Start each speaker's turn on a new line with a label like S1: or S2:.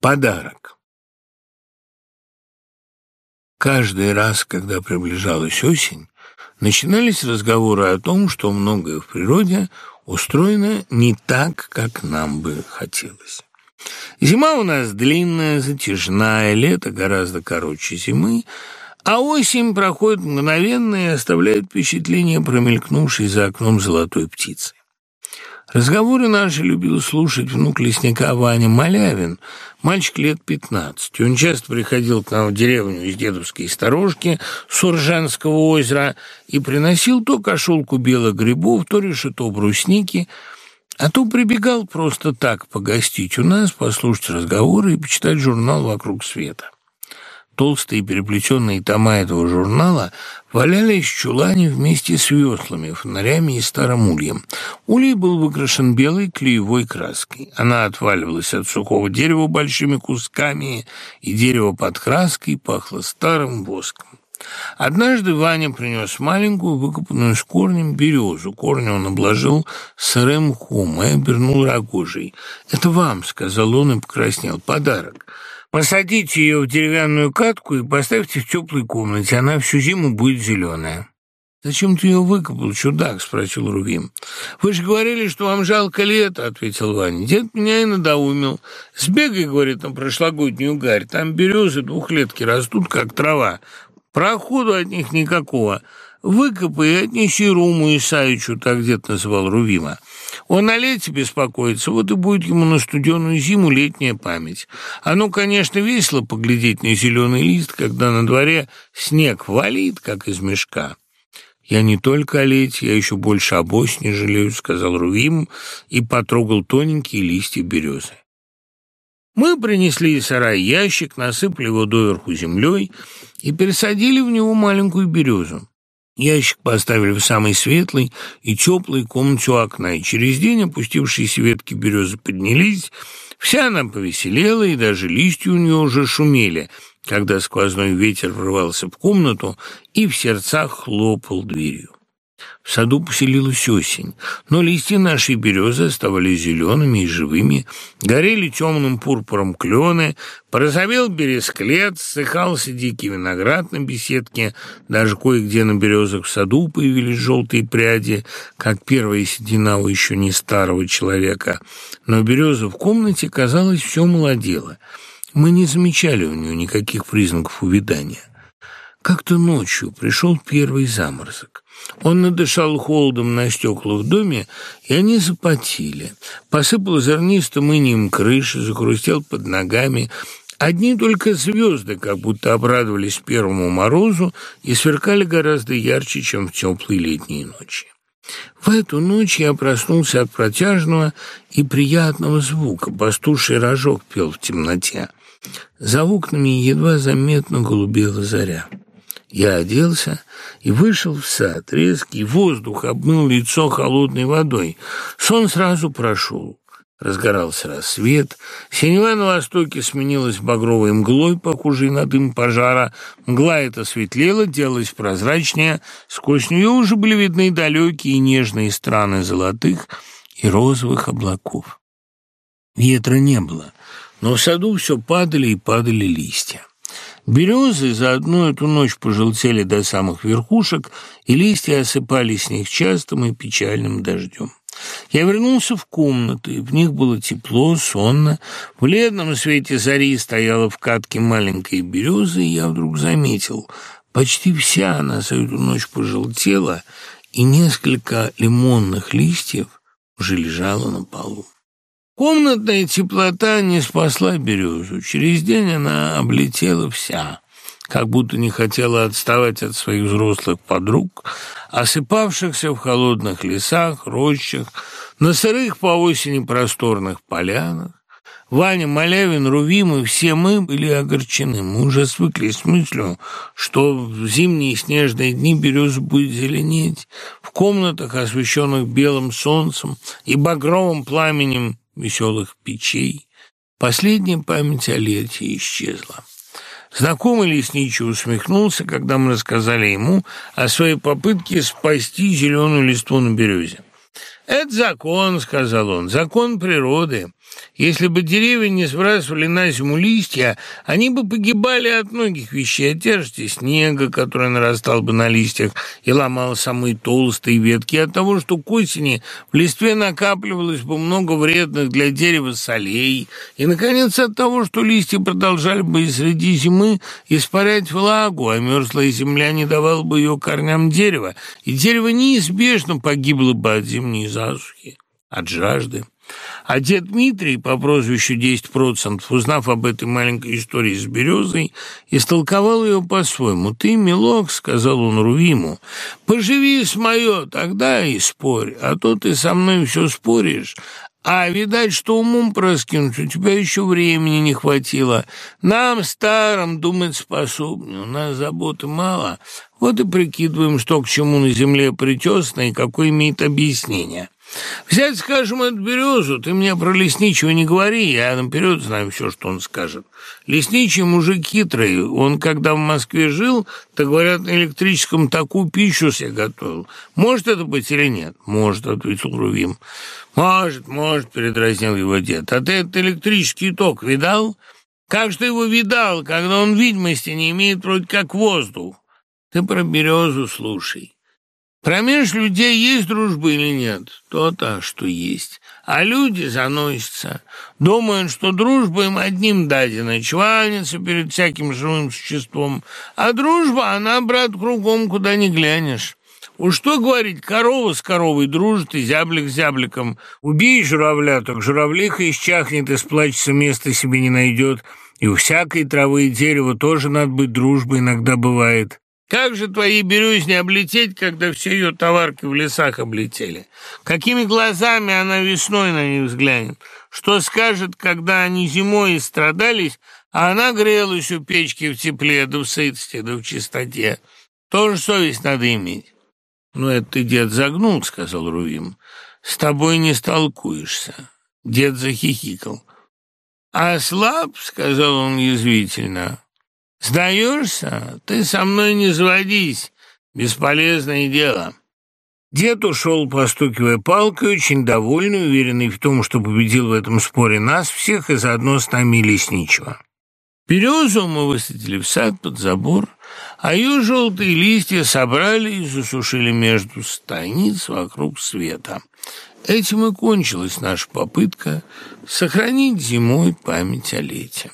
S1: Подарок. Каждый раз, когда приближалась осень, начинались разговоры о том, что многое в природе устроено не так, как нам бы хотелось. Зима у нас длинная, затяжная, лето гораздо короче зимы, а осень проходит мгновенно и оставляет впечатление промелькнувшей за окном золотой птицы. Разговоры наши любил слушать внук лесника Ваня Малявин, мальчик лет пятнадцати. Он часто приходил к нам в деревню из дедовской сторожки с Уржанского озера и приносил то кошелку белых грибов, то решето брусники, а то прибегал просто так погостить у нас, послушать разговоры и почитать журнал «Вокруг света». Толстые переплетенные тома этого журнала валялись в чулане вместе с веслами, фонарями и старым ульем. Улей был выкрашен белой клеевой краской. Она отваливалась от сухого дерева большими кусками, и дерево под краской пахло старым воском. Однажды Ваня принес маленькую, выкопанную с корнем березу. Корни он обложил сырым мхом и обернул рогожей. «Это вам», — сказал он и покраснел, — «подарок». Посадите ее в деревянную катку и поставьте в теплой комнате, она всю зиму будет зеленая». «Зачем ты ее выкопал, чудак?» — спросил Рувим. «Вы же говорили, что вам жалко лето», — ответил Ваня. «Дед меня и надоумил. Сбегай, — говорит, — на прошлогоднюю гарь. Там березы двухлетки растут, как трава. Проходу от них никакого. Выкопай и отнеси Руму Исаичу, так дед называл Рувима. Он о лете беспокоится, вот и будет ему на студеную зиму летняя память. Оно, конечно, весело поглядеть на зеленый лист, когда на дворе снег валит, как из мешка. «Я не только о лете, я еще больше об осени жалею», — сказал Рувим и потрогал тоненькие листья березы. Мы принесли из сарая ящик, насыпали его доверху землей и пересадили в него маленькую березу. Ящик поставили в самой светлой и теплой комнате у окна, и через день опустившиеся ветки березы поднялись, вся она повеселела, и даже листья у нее уже шумели, когда сквозной ветер врывался в комнату и в сердцах хлопал дверью. В саду поселилась осень, но листья нашей березы оставались зелеными и живыми, горели темным пурпуром клены, порозовел бересклет, ссыхался дикий виноград на беседке, даже кое-где на березах в саду появились желтые пряди, как первая седина у еще не старого человека. Но береза в комнате, казалось, все молодела. Мы не замечали у нее никаких признаков увядания. Как-то ночью пришел первый заморозок. Он надышал холодом на стекла в доме, и они запотели. Посыпал зернистым инием крыши, закрустел под ногами. Одни только звезды как будто обрадовались первому морозу и сверкали гораздо ярче, чем в теплые летние ночи. В эту ночь я проснулся от протяжного и приятного звука. Пастуший рожок пел в темноте. За окнами едва заметно голубела заря. Я оделся и вышел в сад. Резкий воздух обмыл лицо холодной водой. Сон сразу прошел. Разгорался рассвет, синева на востоке сменилась багровой мглой, похожей на дым пожара. Мгла эта светлела, делалась прозрачнее, сквозь нее уже были видны далекие и нежные страны золотых и розовых облаков. Ветра не было, но в саду все падали и падали листья. Березы за одну эту ночь пожелтели до самых верхушек, и листья осыпались с них частым и печальным дождем. Я вернулся в комнаты, в них было тепло, сонно. В бледном свете зари стояла в катке маленькая береза, и я вдруг заметил, почти вся она за эту ночь пожелтела, и несколько лимонных листьев уже лежало на полу. Комнатная теплота не спасла березу. Через день она облетела вся, как будто не хотела отставать от своих взрослых подруг, осыпавшихся в холодных лесах, рощах, на сырых по осени просторных полянах. Ваня, Малявин, Рувим и все мы были огорчены. Мы уже свыклись с мыслью, что в зимние снежные дни береза будет зеленеть. В комнатах, освещенных белым солнцем и багровым пламенем веселых печей, последняя память о лете исчезла. Знакомый лесничий усмехнулся, когда мы рассказали ему о своей попытке спасти зеленую листву на березе. «Это закон», — сказал он, — «закон природы. Если бы деревья не сбрасывали на зиму листья, они бы погибали от многих вещей, от тяжести снега, который нарастал бы на листьях и ломал самые толстые ветки, от того, что к осени в листве накапливалось бы много вредных для дерева солей, и, наконец, от того, что листья продолжали бы и среди зимы испарять влагу, а мерзлая земля не давала бы ее корням дерева, и дерево неизбежно погибло бы от зимней засухи, от жажды. А дед Дмитрий по прозвищу 10%, узнав об этой маленькой истории с березой, истолковал ее по-своему. «Ты, милок, — сказал он Рувиму, — поживи с мое, тогда и спорь, а то ты со мной все споришь, а, видать, что умом проскинуть у тебя еще времени не хватило. Нам, старым, думать способны, у нас заботы мало. Вот и прикидываем, что к чему на земле притесно и какое имеет объяснение». Взять, скажем, эту березу, ты мне про лесничего не говори, я наперед знаю все, что он скажет. Лесничий мужик хитрый, он, когда в Москве жил, то, говорят, на электрическом таку пищу себе готовил. Может это быть или нет? Может, ответил Рувим. Может, может, передразнил его дед. А ты этот электрический ток видал? Как же ты его видал, когда он видимости не имеет вроде как воздух? Ты про березу слушай. Промеж людей есть дружба или нет? То-то, что есть. А люди заносятся. Думают, что дружба им одним дадена, чванятся перед всяким живым существом. А дружба, она, брат, кругом, куда ни глянешь. Уж что говорить, корова с коровой дружит, и зяблик с зябликом. Убей журавля, так журавлиха исчахнет и сплачется, места себе не найдет. И у всякой травы и дерева тоже надо быть дружбой, иногда бывает. Как же твои березни облететь, когда все ее товарки в лесах облетели? Какими глазами она весной на них взглянет? Что скажет, когда они зимой страдались, а она грелась у печки в тепле, да в сытости, да в чистоте? Тоже совесть надо иметь. «Ну, это ты, дед, загнул», — сказал Рувим. «С тобой не столкуешься». Дед захихикал. «А слаб», — сказал он язвительно, «Сдаешься? Ты со мной не заводись. Бесполезное дело». Дед ушел, постукивая палкой, очень довольный, уверенный в том, что победил в этом споре нас всех и заодно с нами лесничего. Березу мы высадили в сад под забор, а ее желтые листья собрали и засушили между станиц вокруг света. Этим и кончилась наша попытка сохранить зимой память о лете.